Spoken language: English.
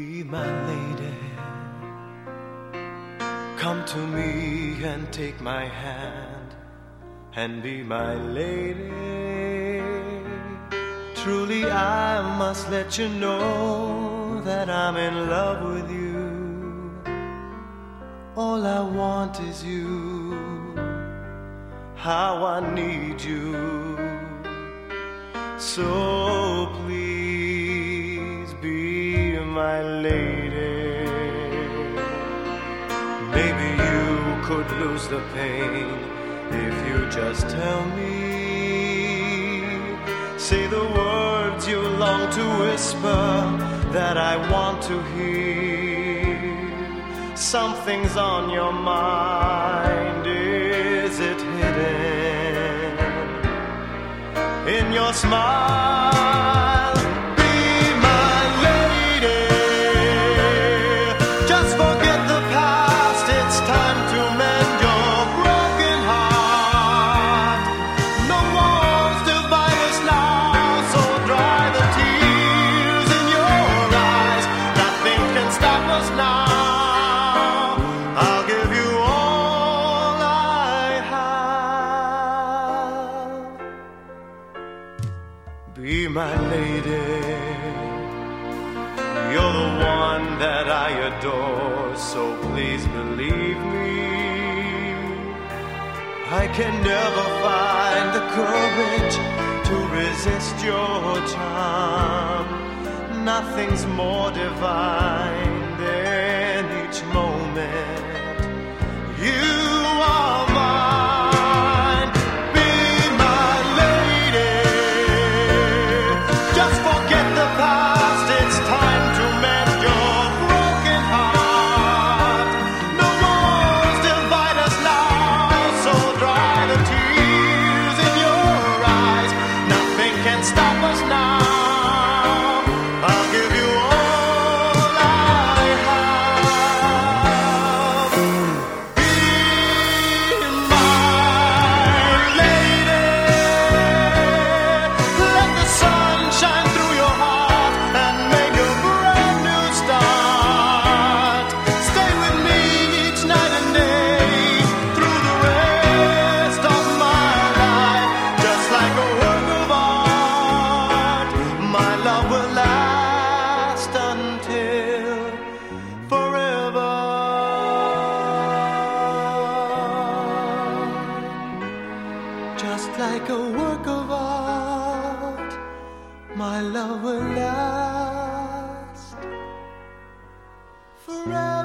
Be my lady. Come to me and take my hand and be my lady. Truly, I must let you know that I'm in love with you. All I want is you. How I need you. So my lady. Maybe you could lose the pain if you just tell me. Say the words you long to whisper that I want to hear. Something's on your mind, is it hidden in your smile? Be my lady. You're the one that I adore, so please believe me. I can never find the courage to resist your charm. Nothing's more divine like a work of art, my love will last forever.